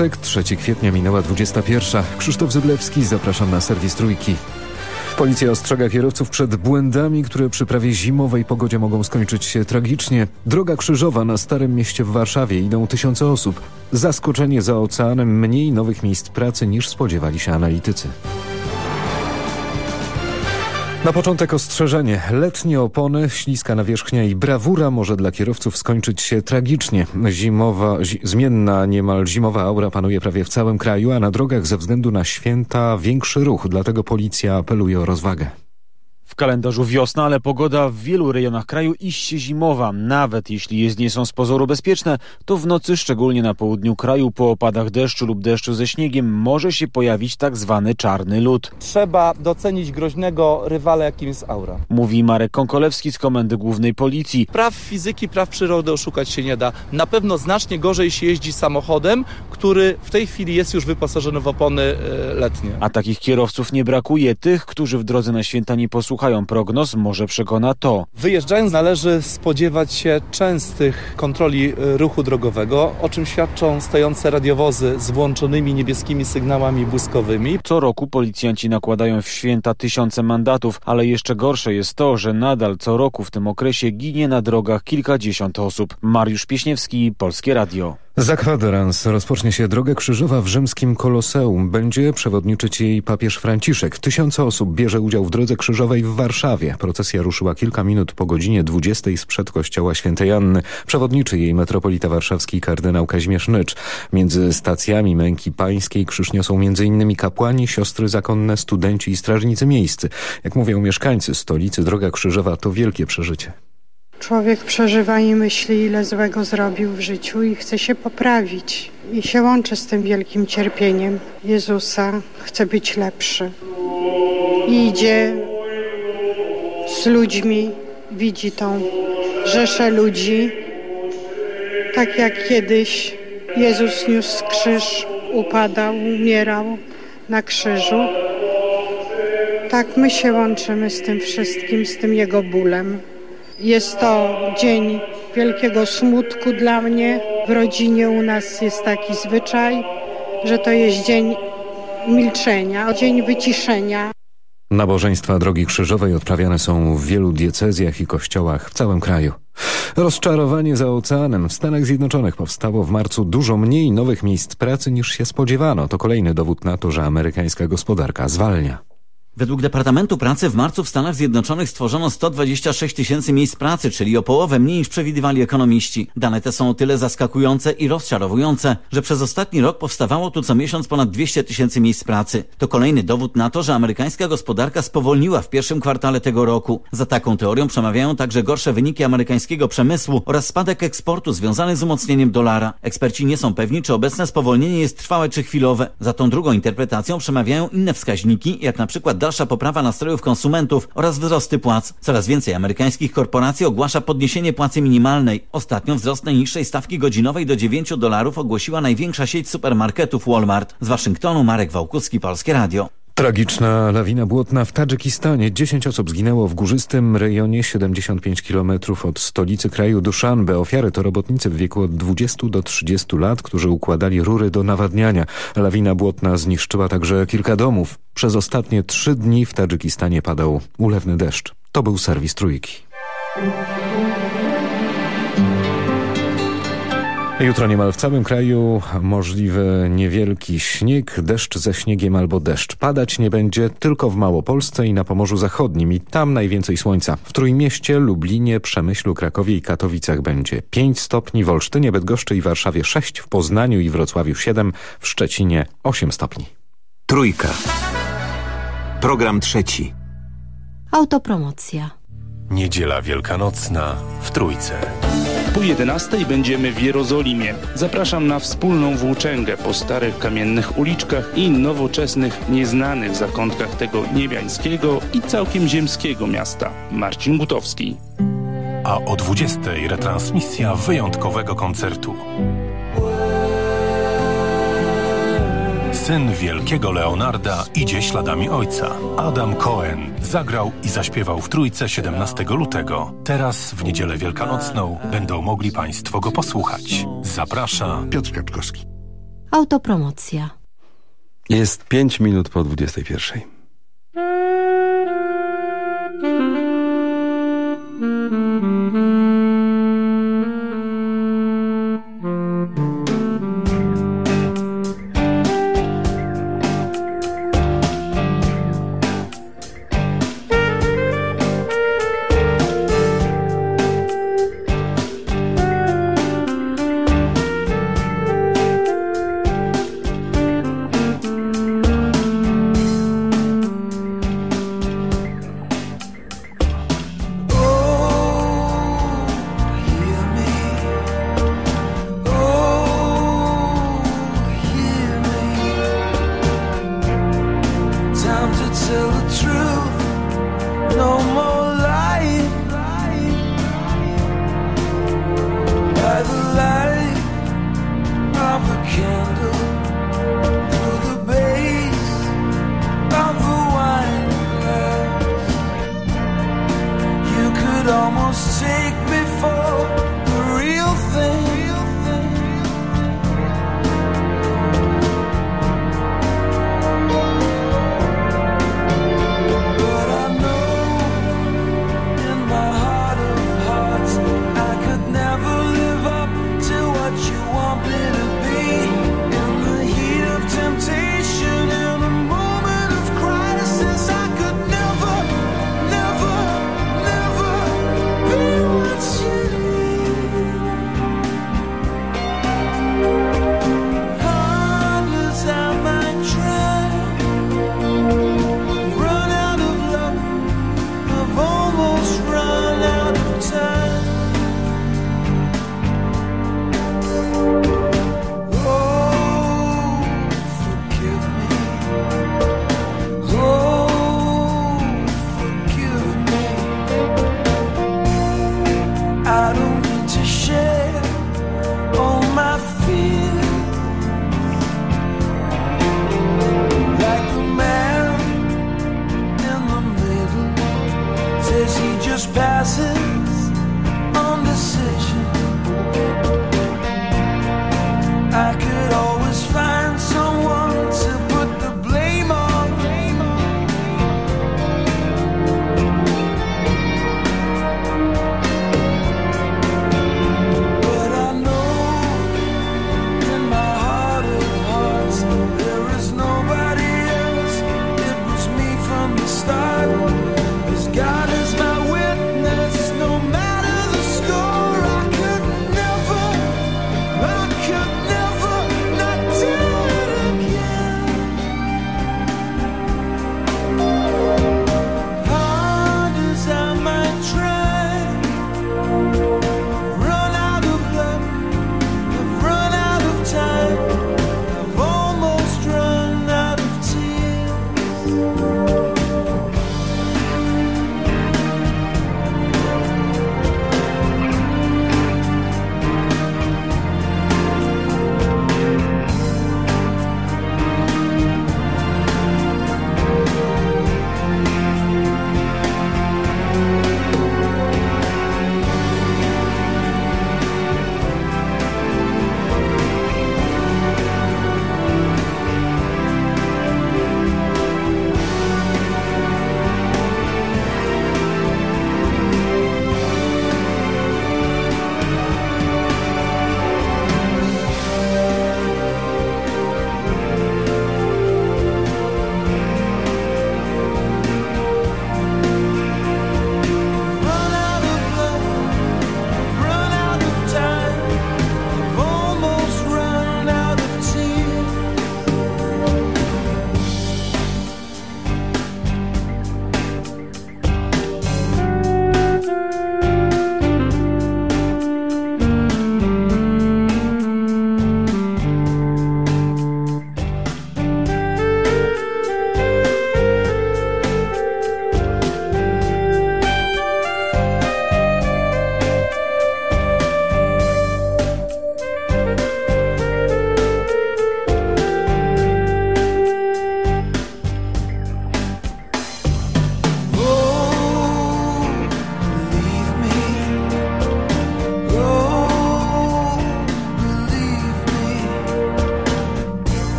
czwartek, 3 kwietnia minęła 21. Krzysztof Zyblewski, zapraszam na serwis Trójki. Policja ostrzega kierowców przed błędami, które przy prawie zimowej pogodzie mogą skończyć się tragicznie. Droga krzyżowa na Starym Mieście w Warszawie idą tysiące osób. Zaskoczenie za oceanem mniej nowych miejsc pracy niż spodziewali się analitycy. Na początek ostrzeżenie. Letnie opony, śliska nawierzchnia i brawura może dla kierowców skończyć się tragicznie. Zimowa, zi, zmienna, niemal zimowa aura panuje prawie w całym kraju, a na drogach ze względu na święta większy ruch, dlatego policja apeluje o rozwagę. W kalendarzu wiosna, ale pogoda w wielu rejonach kraju iście zimowa. Nawet jeśli jezdnie są z pozoru bezpieczne, to w nocy, szczególnie na południu kraju, po opadach deszczu lub deszczu ze śniegiem, może się pojawić tak zwany czarny lód. Trzeba docenić groźnego rywala, jakim jest aura. Mówi Marek Konkolewski z Komendy Głównej Policji. Praw fizyki, praw przyrody oszukać się nie da. Na pewno znacznie gorzej się jeździ samochodem, który w tej chwili jest już wyposażony w opony e, letnie. A takich kierowców nie brakuje. Tych, którzy w drodze na święta nie posłuchają słuchają prognoz, może przekona to. Wyjeżdżając należy spodziewać się częstych kontroli e, ruchu drogowego, o czym świadczą stojące radiowozy z włączonymi niebieskimi sygnałami błyskowymi. Co roku policjanci nakładają w święta tysiące mandatów, ale jeszcze gorsze jest to, że nadal co roku w tym okresie ginie na drogach kilkadziesiąt osób. Mariusz Pieśniewski, Polskie Radio. Za kwadrans rozpocznie się droga krzyżowa w rzymskim Koloseum. Będzie przewodniczyć jej papież Franciszek. Tysiące osób bierze udział w drodze krzyżowej w Warszawie. Procesja ruszyła kilka minut po godzinie 20 sprzed kościoła świętej Anny. Przewodniczy jej metropolita warszawski kardynał Kazimierz Nycz. Między stacjami męki pańskiej krzyż niosą m.in. kapłani, siostry zakonne, studenci i strażnicy miejscy. Jak mówią mieszkańcy stolicy, droga krzyżowa to wielkie przeżycie. Człowiek przeżywa i myśli, ile złego zrobił w życiu i chce się poprawić. I się łączy z tym wielkim cierpieniem Jezusa. Chce być lepszy. I idzie z ludźmi, widzi tą rzeszę ludzi. Tak jak kiedyś Jezus niósł krzyż, upadał, umierał na krzyżu. Tak my się łączymy z tym wszystkim, z tym Jego bólem. Jest to dzień wielkiego smutku dla mnie. W rodzinie u nas jest taki zwyczaj, że to jest dzień milczenia, dzień wyciszenia. Nabożeństwa Drogi Krzyżowej odprawiane są w wielu diecezjach i kościołach w całym kraju. Rozczarowanie za oceanem. W Stanach Zjednoczonych powstało w marcu dużo mniej nowych miejsc pracy niż się spodziewano. To kolejny dowód na to, że amerykańska gospodarka zwalnia. Według Departamentu Pracy w marcu w Stanach Zjednoczonych stworzono 126 tysięcy miejsc pracy, czyli o połowę mniej niż przewidywali ekonomiści. Dane te są o tyle zaskakujące i rozczarowujące, że przez ostatni rok powstawało tu co miesiąc ponad 200 tysięcy miejsc pracy. To kolejny dowód na to, że amerykańska gospodarka spowolniła w pierwszym kwartale tego roku. Za taką teorią przemawiają także gorsze wyniki amerykańskiego przemysłu oraz spadek eksportu związany z umocnieniem dolara. Eksperci nie są pewni, czy obecne spowolnienie jest trwałe czy chwilowe. Za tą drugą interpretacją przemawiają inne wskaźniki, jak na przykład dalsza poprawa nastrojów konsumentów oraz wzrosty płac. Coraz więcej amerykańskich korporacji ogłasza podniesienie płacy minimalnej. Ostatnio wzrost najniższej stawki godzinowej do 9 dolarów ogłosiła największa sieć supermarketów Walmart. Z Waszyngtonu Marek Wałkuski, Polskie Radio. Tragiczna lawina błotna w Tadżykistanie. 10 osób zginęło w górzystym rejonie 75 km od stolicy kraju Duszanbe. Ofiary to robotnicy w wieku od 20 do 30 lat, którzy układali rury do nawadniania. Lawina błotna zniszczyła także kilka domów. Przez ostatnie trzy dni w Tadżykistanie padał ulewny deszcz. To był serwis Trójki. Jutro niemal w całym kraju możliwy niewielki śnieg, deszcz ze śniegiem albo deszcz. Padać nie będzie tylko w Małopolsce i na Pomorzu Zachodnim i tam najwięcej słońca. W Trójmieście, Lublinie, Przemyślu, Krakowie i Katowicach będzie 5 stopni, w Olsztynie, Bydgoszczy i Warszawie 6, w Poznaniu i Wrocławiu 7, w Szczecinie 8 stopni. Trójka. Program trzeci. Autopromocja. Niedziela Wielkanocna w Trójce. Po 11 będziemy w Jerozolimie. Zapraszam na wspólną włóczęgę po starych kamiennych uliczkach i nowoczesnych, nieznanych zakątkach tego niebiańskiego i całkiem ziemskiego miasta. Marcin Gutowski. A o 20 retransmisja wyjątkowego koncertu. Syn wielkiego Leonarda idzie śladami ojca. Adam Cohen zagrał i zaśpiewał w Trójce 17 lutego. Teraz, w niedzielę wielkanocną, będą mogli Państwo go posłuchać. Zaprasza Piotr Kaczkowski. Autopromocja. Jest 5 minut po 21.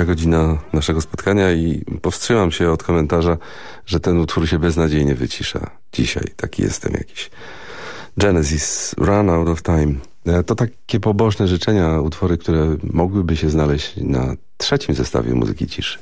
trzecia godzina naszego spotkania i powstrzymam się od komentarza, że ten utwór się beznadziejnie wycisza. Dzisiaj taki jestem jakiś. Genesis, Run Out of Time. E, to takie pobożne życzenia, utwory, które mogłyby się znaleźć na trzecim zestawie muzyki ciszy.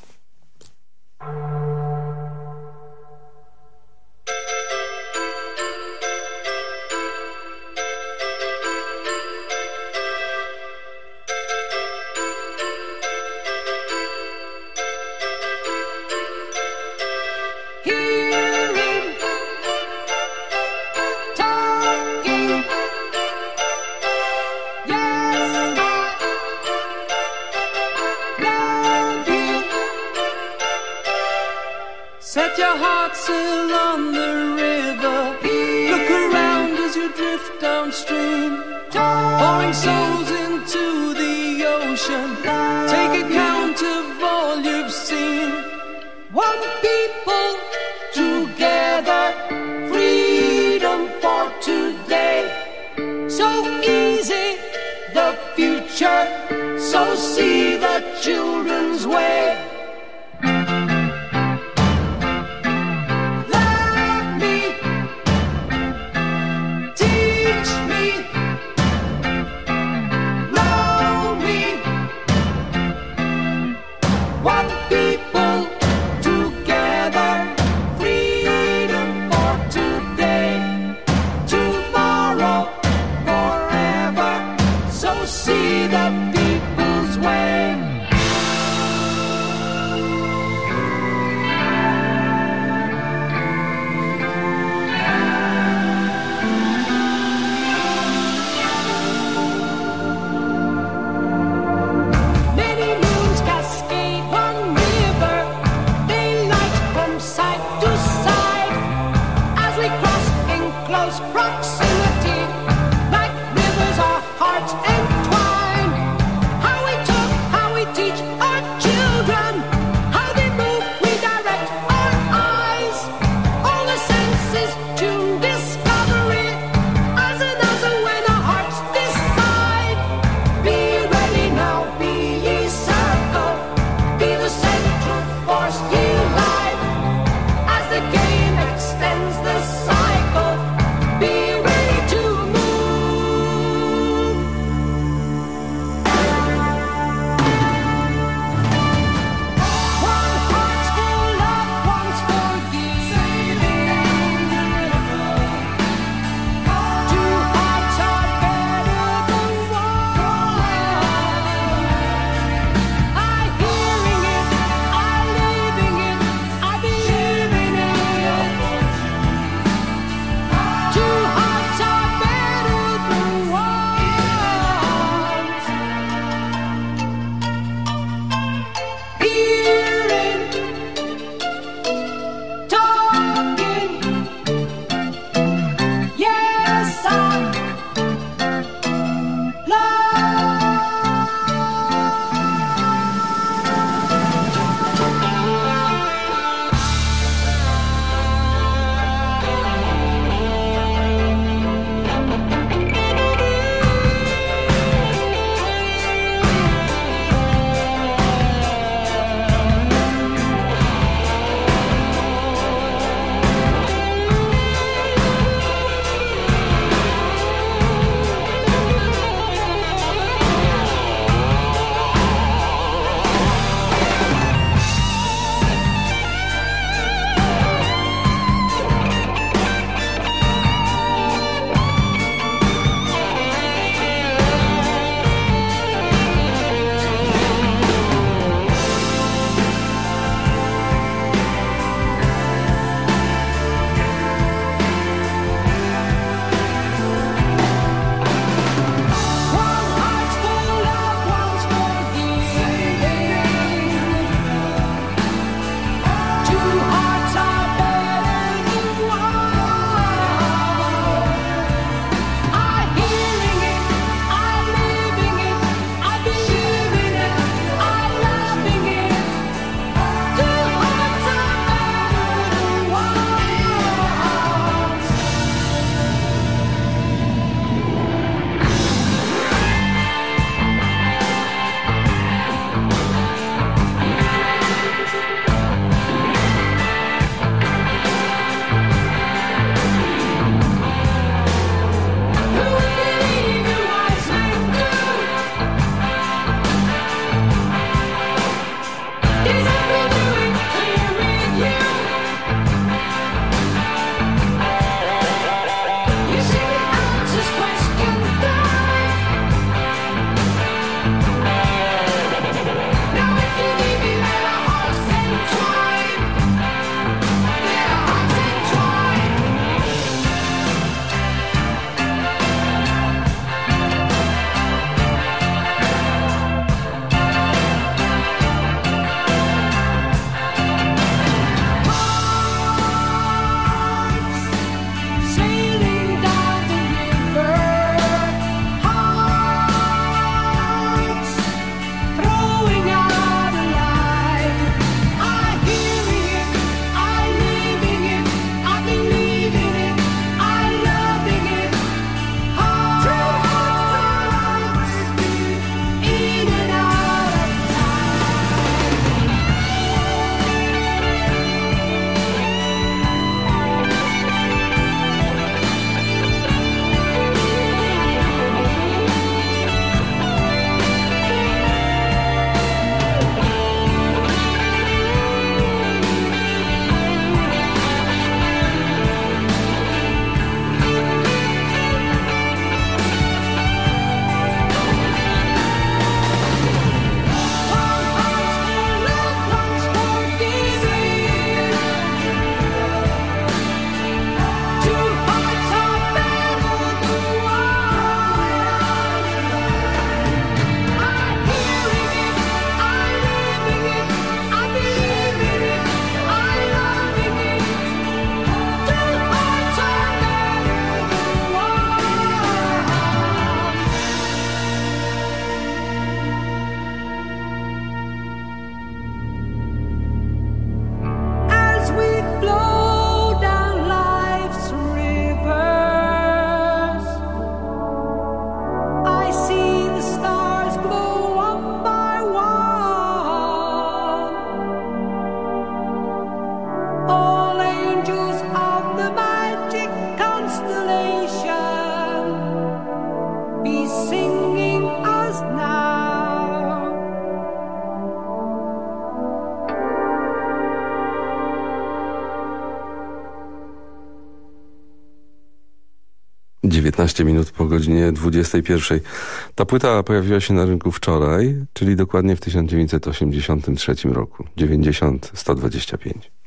to say. 19 minut po godzinie 21. Ta płyta pojawiła się na rynku wczoraj, czyli dokładnie w 1983 roku. 90-125.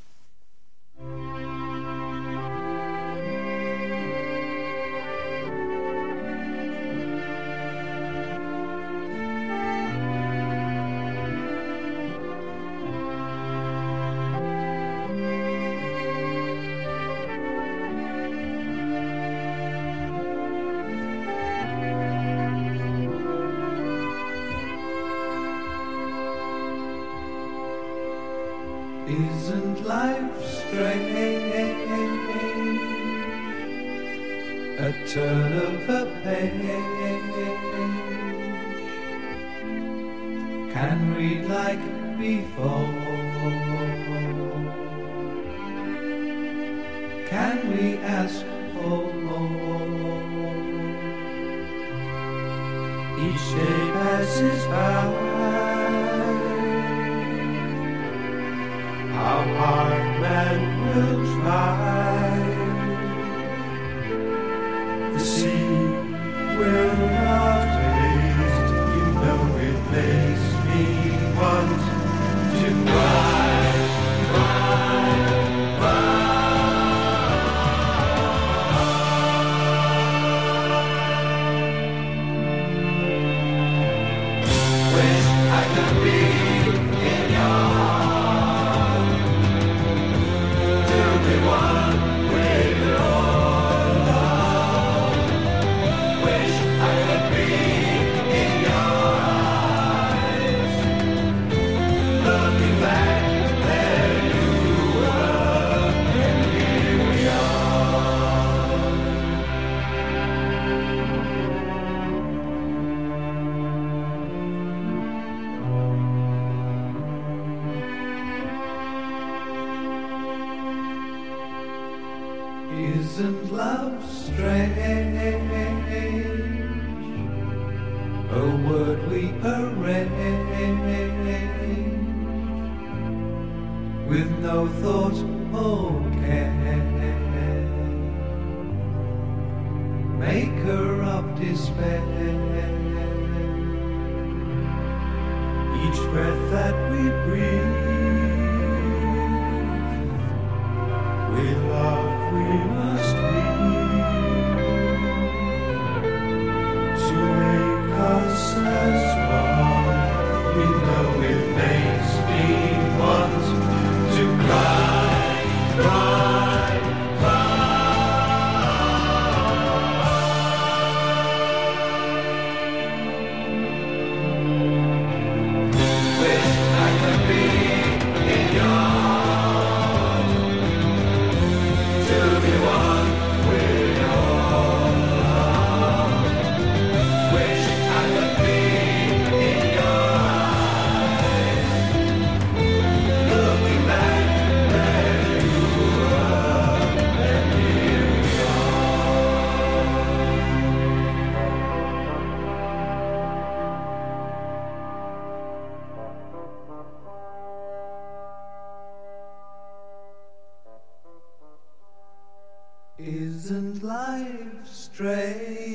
Life's life strange?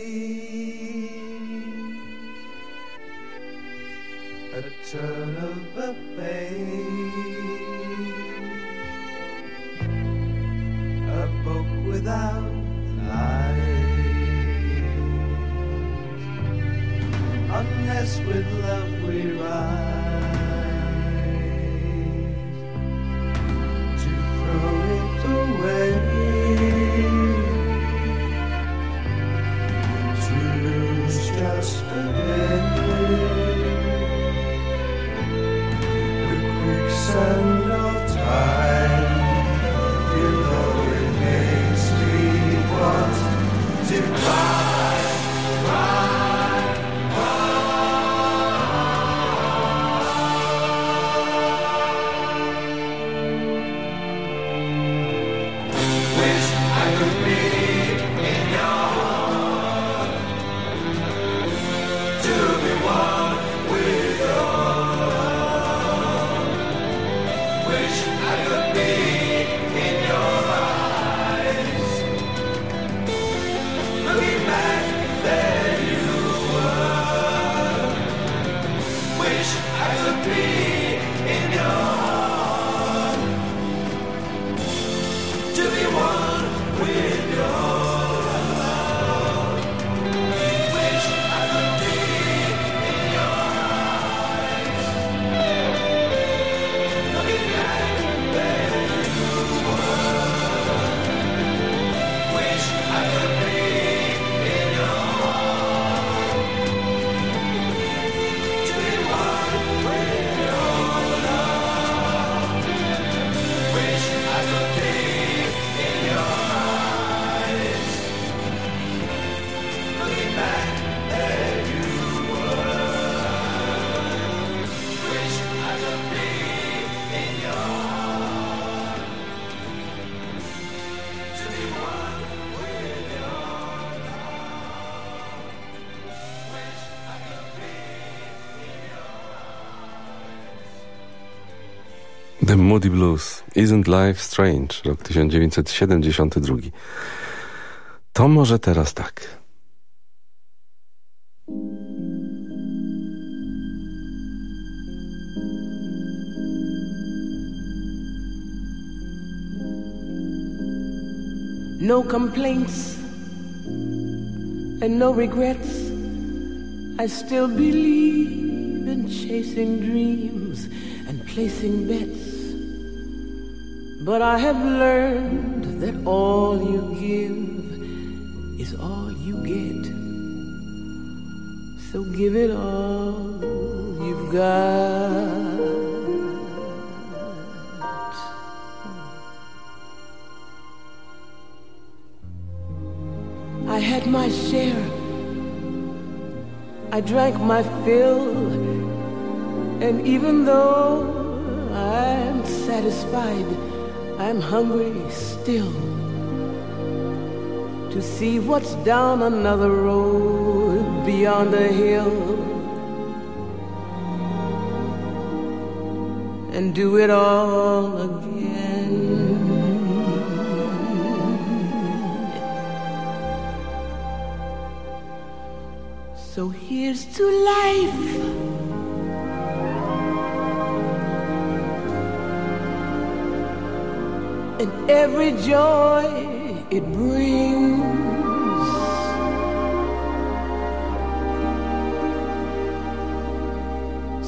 A turn of a page, a book without life. Unless with love we rise. Moody Blues. Isn't Life Strange? Rok 1972. To może teraz tak. No complaints and no regrets. I still believe in chasing dreams and placing bets. But I have learned that all you give is all you get. So give it all you've got. I had my share. I drank my fill. And even though I'm satisfied, I'm hungry still. To see what's down another road beyond the hill. And do it all again. So here's to life. And every joy it brings.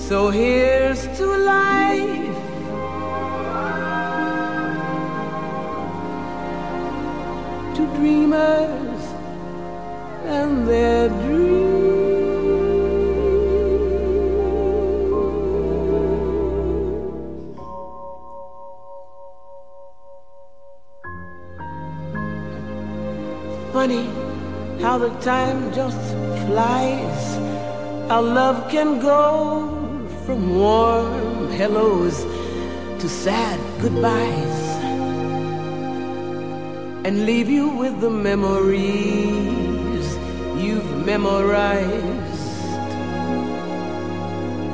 So here's to life. To dreamers and their dreams. How the time just flies. How love can go from warm hellos to sad goodbyes and leave you with the memories you've memorized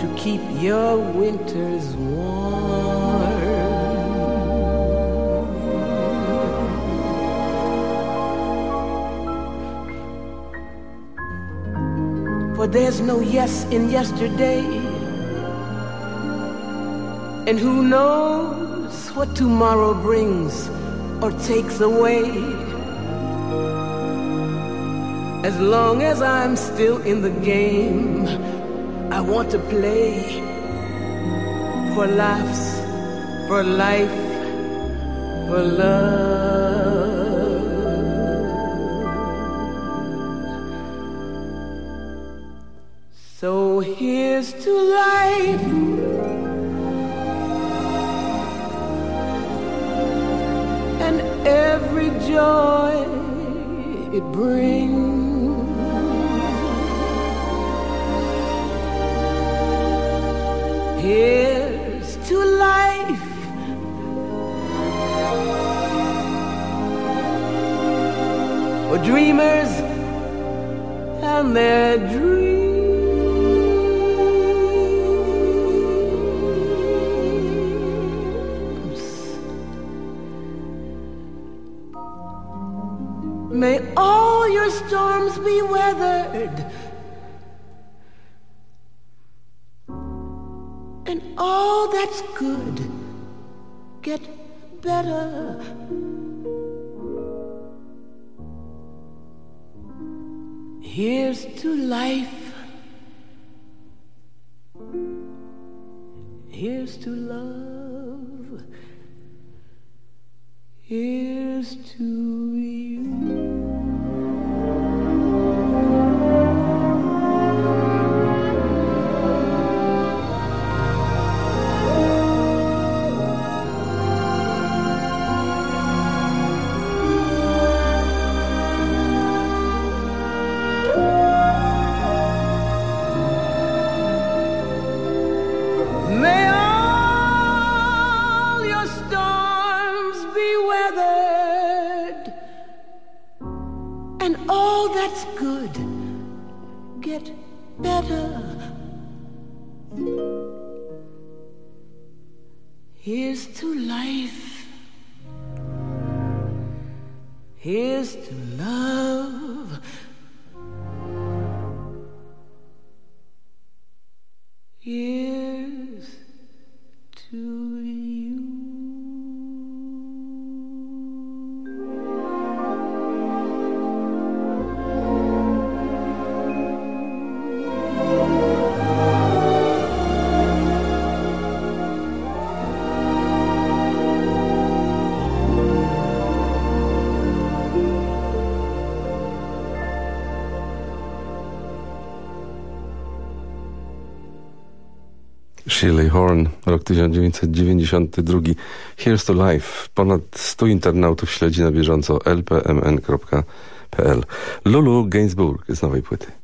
to keep your winters warm. There's no yes in yesterday. And who knows what tomorrow brings or takes away. As long as I'm still in the game, I want to play for laughs, for life, for love. Dreamers and their dreams. Storms be weathered. And all that's good get better. Here's to life. Here's to life. Here's to love. Here's Horn, rok 1992. Here's to Life. Ponad 100 internautów śledzi na bieżąco lpmn.pl. Lulu Gainsbourg z nowej płyty.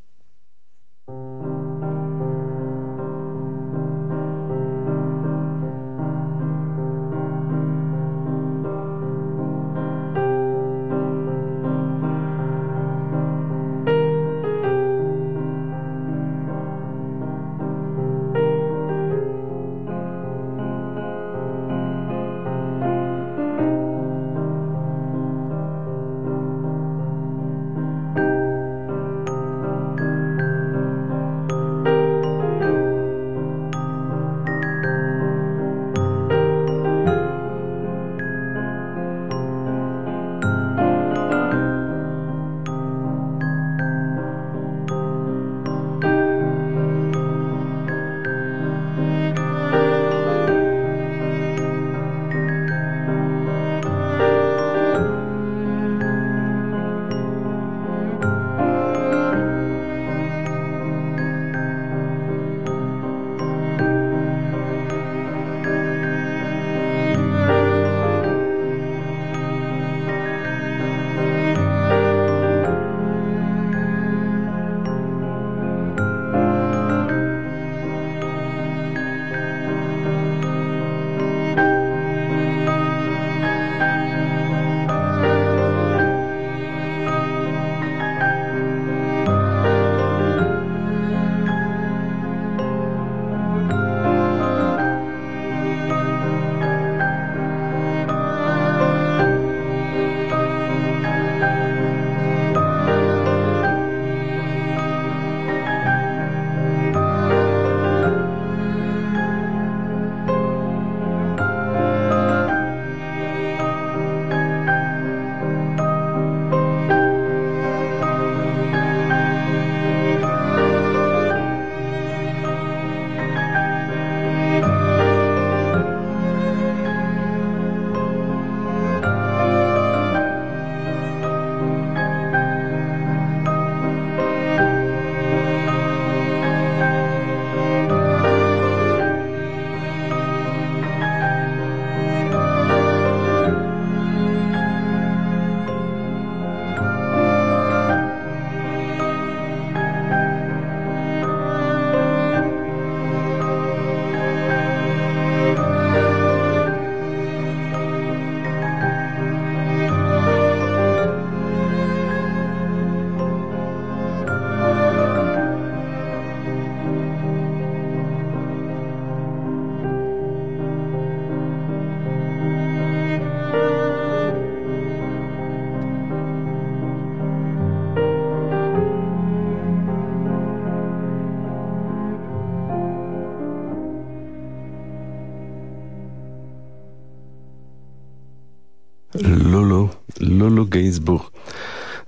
Gainsbourg.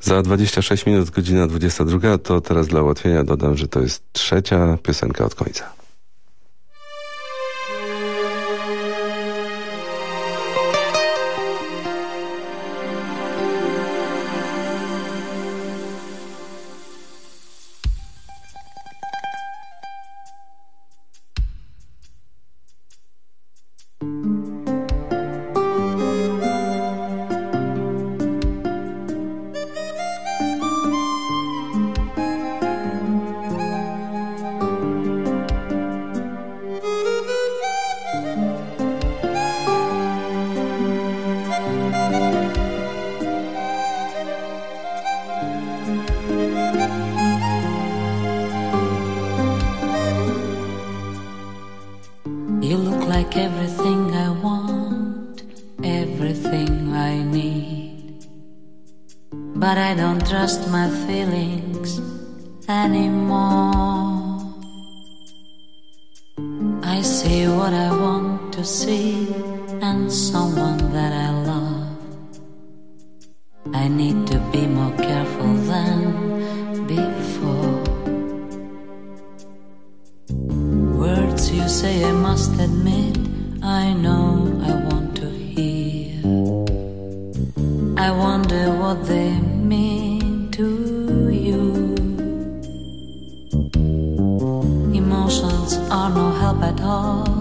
Za 26 minut, godzina 22, to teraz dla ułatwienia dodam, że to jest trzecia piosenka od końca. I wonder what they mean to you. Emotions are no help at all.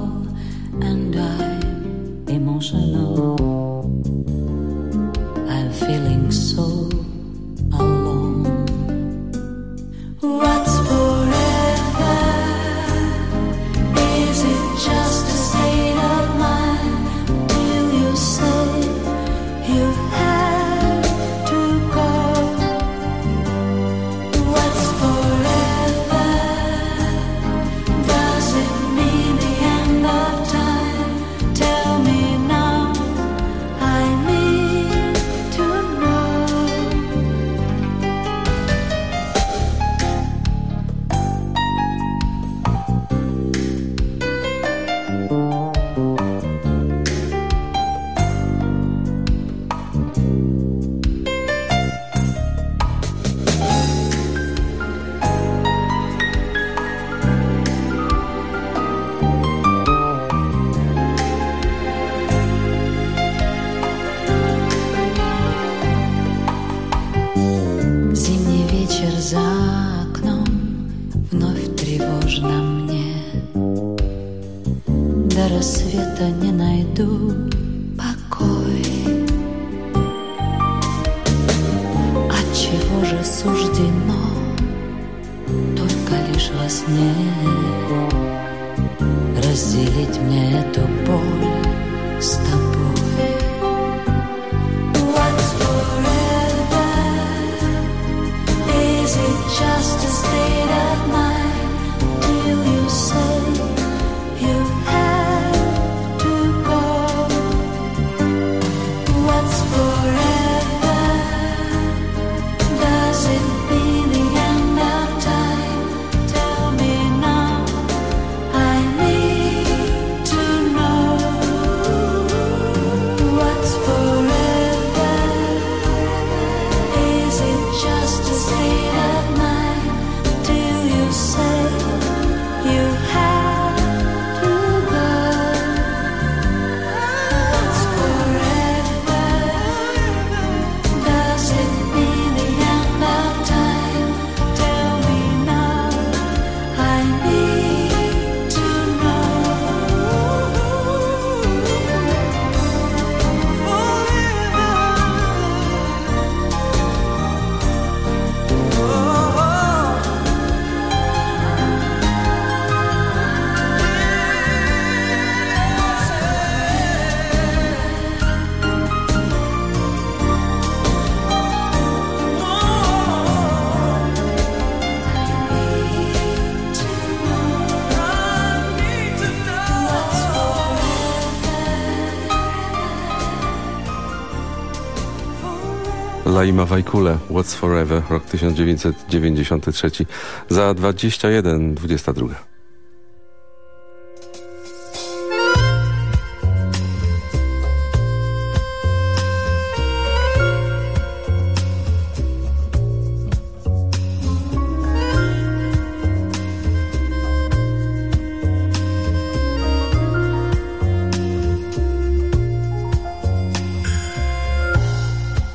Laima Wajkule, What's Forever, rok 1993, za 21, 22.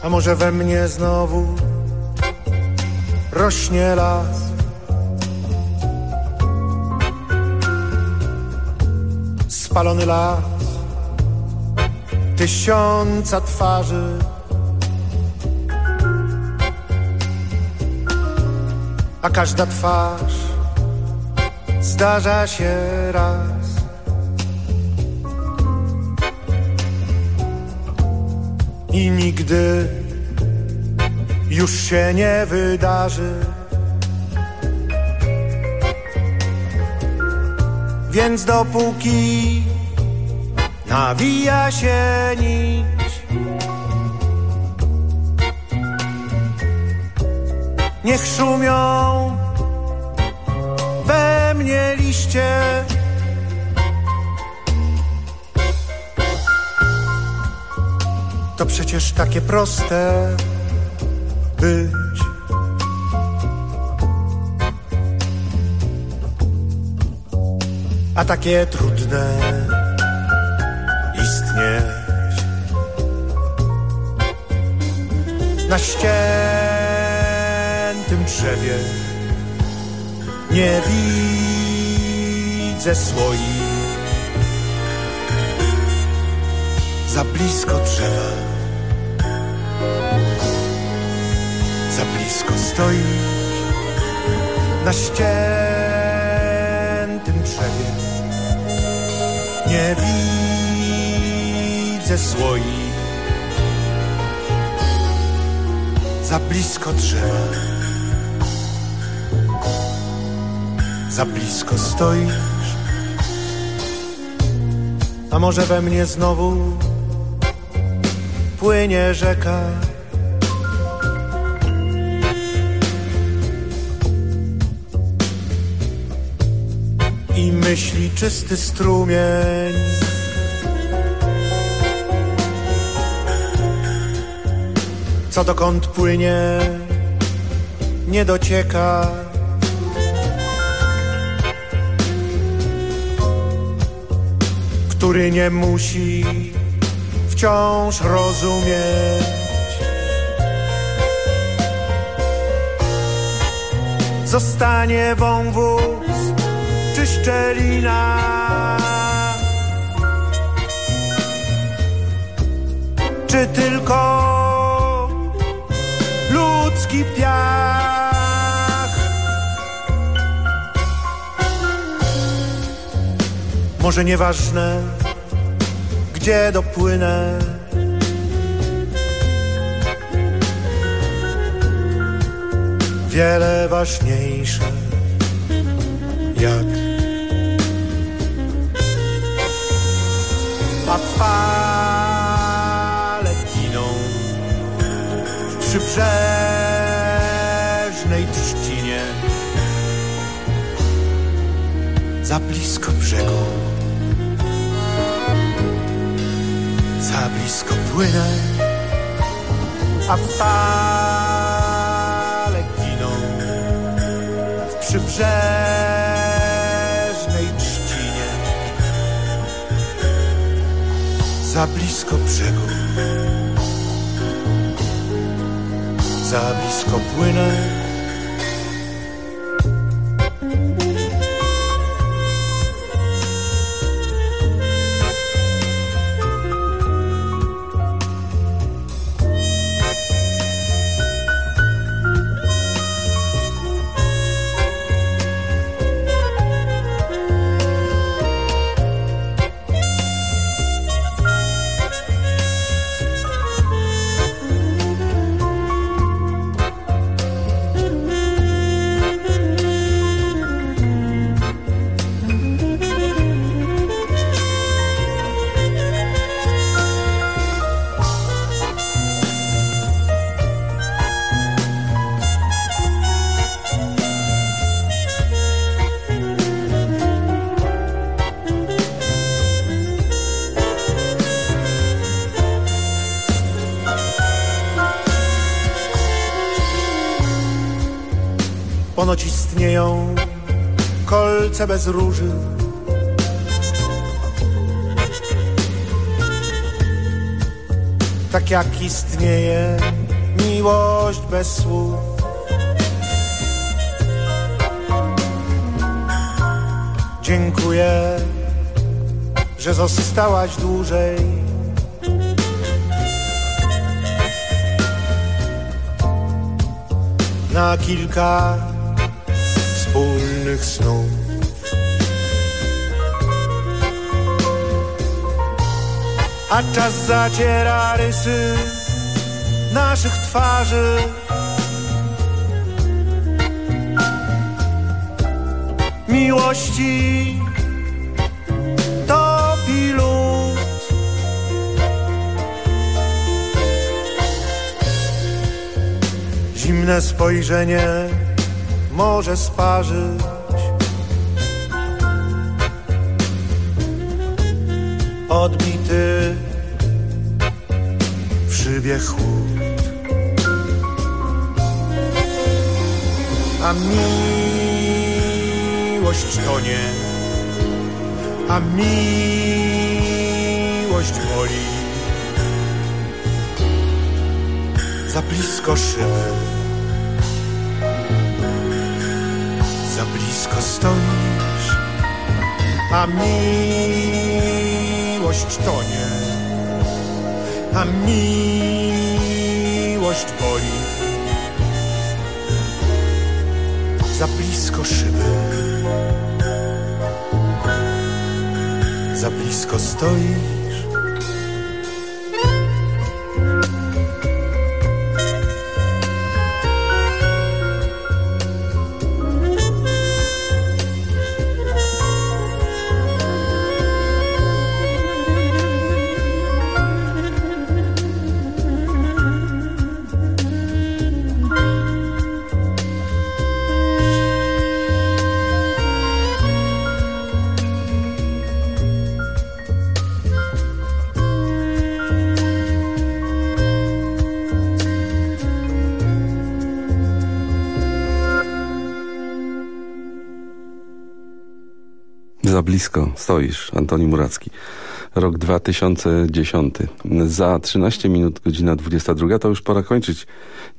A może we mnie znowu rośnie las? Spalony las tysiąca twarzy. A każda twarz zdarza się raz. i nigdy już się nie wydarzy. Więc dopóki nawija się nić, niech szumią we mnie liście. To przecież takie proste być. A takie trudne istnieć. Na ściętym drzewie nie widzę słoi. Za blisko drzewa, blisko stoisz na ściętym drzewie. Nie widzę słoi. Za blisko drzewa, za blisko stoisz. A może we mnie znowu płynie rzeka. Myśli czysty strumień. Co dokąd płynie, nie docieka. Który nie musi wciąż rozumieć. Zostanie wąwóz szczelina. Czy tylko ludzki piach? Może nieważne gdzie dopłynę. Wiele ważniejsze, fale w przybrzeżnej trzcinie za blisko brzegu. za blisko płynę, a fale giną w przybrzeżnej Za blisko brzegu, za blisko płynę. Bez róży. Tak jak istnieje miłość bez słów. Dziękuję, że zostałaś dłużej. Na kilka A czas zaciera rysy naszych twarzy. Miłości topi lód. Zimne spojrzenie może sparzyć Odbity. W szybie chłód A miłość to nie. A miłość boli. Za blisko szyby. Za blisko stoisz. A miłość to nie. A miłość boli. Za blisko szyby. Za blisko stoisz blisko stoisz, Antoni Muracki. Rok 2010. Za 13 minut, godzina 22. To już pora kończyć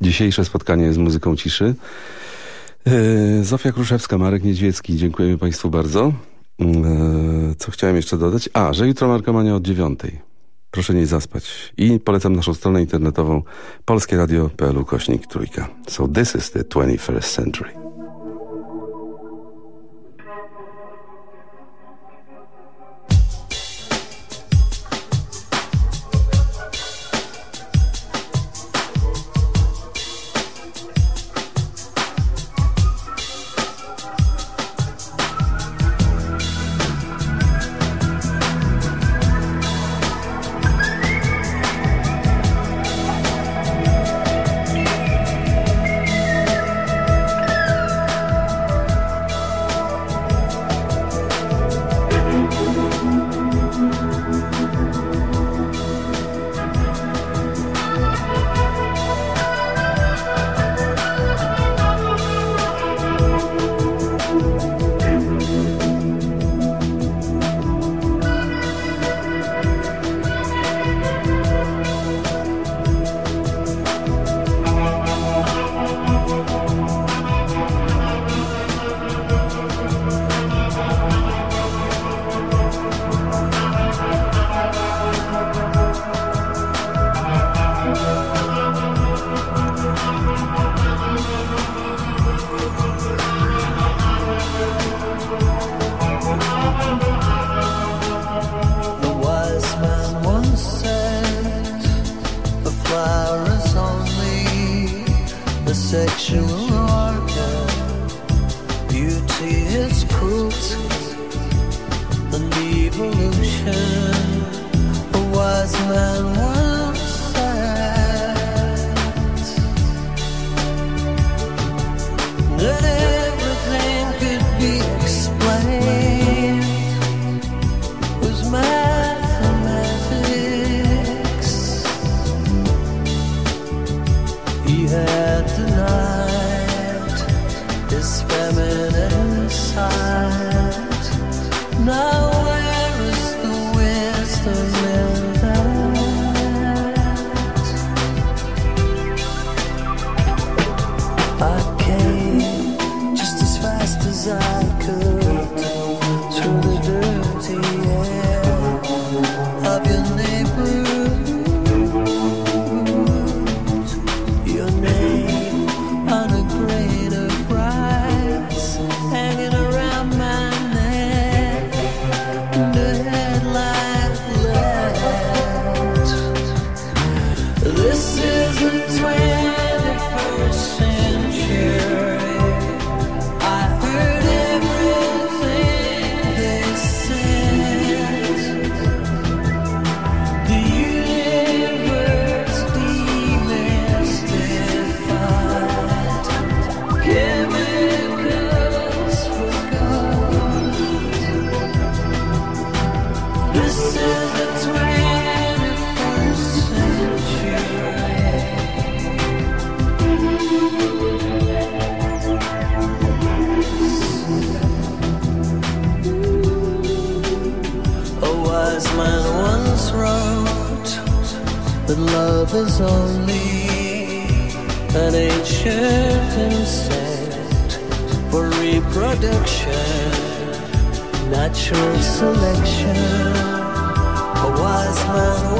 dzisiejsze spotkanie z muzyką ciszy. Yy, Zofia Kruszewska, Marek Niedźwiecki. Dziękujemy Państwu bardzo. Yy, Co chciałem jeszcze dodać? A, że jutro Markomania od 9. Proszę nie zaspać. I polecam naszą stronę internetową polskieradio.pl kośnik trójka. So this is the 21st century. 慢慢 shirt and set for reproduction, natural selection. A wise man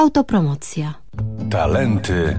Autopromocja. Talenty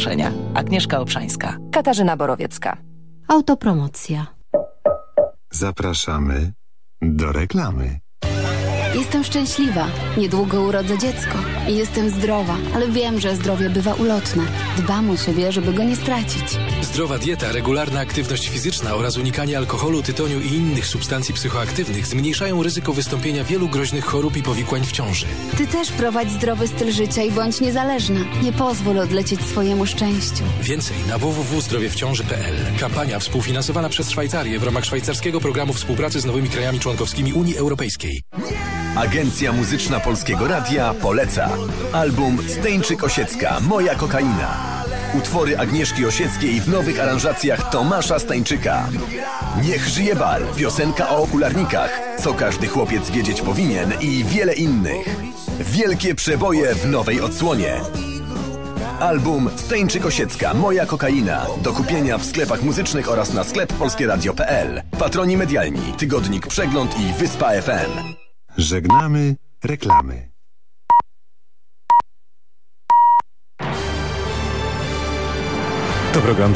Agnieszka Obszańska. Katarzyna Borowiecka. Autopromocja. Zapraszamy do reklamy. Jestem szczęśliwa. Niedługo urodzę dziecko. I jestem zdrowa, ale wiem, że zdrowie bywa ulotne. Dbam o siebie, żeby go nie stracić. Zdrowa dieta, regularna aktywność fizyczna oraz unikanie alkoholu, tytoniu i innych substancji psychoaktywnych zmniejszają ryzyko wystąpienia wielu groźnych chorób i powikłań w ciąży. Ty też prowadź zdrowy styl życia i bądź niezależna. Nie pozwól odlecieć swojemu szczęściu. Więcej na www.zdrowiewciąży.pl. Kampania współfinansowana przez Szwajcarię w ramach szwajcarskiego programu współpracy z nowymi krajami członkowskimi Unii Europejskiej. Agencja Muzyczna Polskiego Radia poleca album Steńczyk Osiecka Moja kokaina. Utwory Agnieszki Osieckiej w nowych aranżacjach Tomasza Stańczyka. Niech żyje bal, piosenka o okularnikach, co każdy chłopiec wiedzieć powinien i wiele innych. Wielkie przeboje w nowej odsłonie. Album Steńczyk Osiecka Moja kokaina do kupienia w sklepach muzycznych oraz na sklep polskieradio.pl. Patroni medialni, tygodnik Przegląd i Wyspa FM. Żegnamy reklamy. To program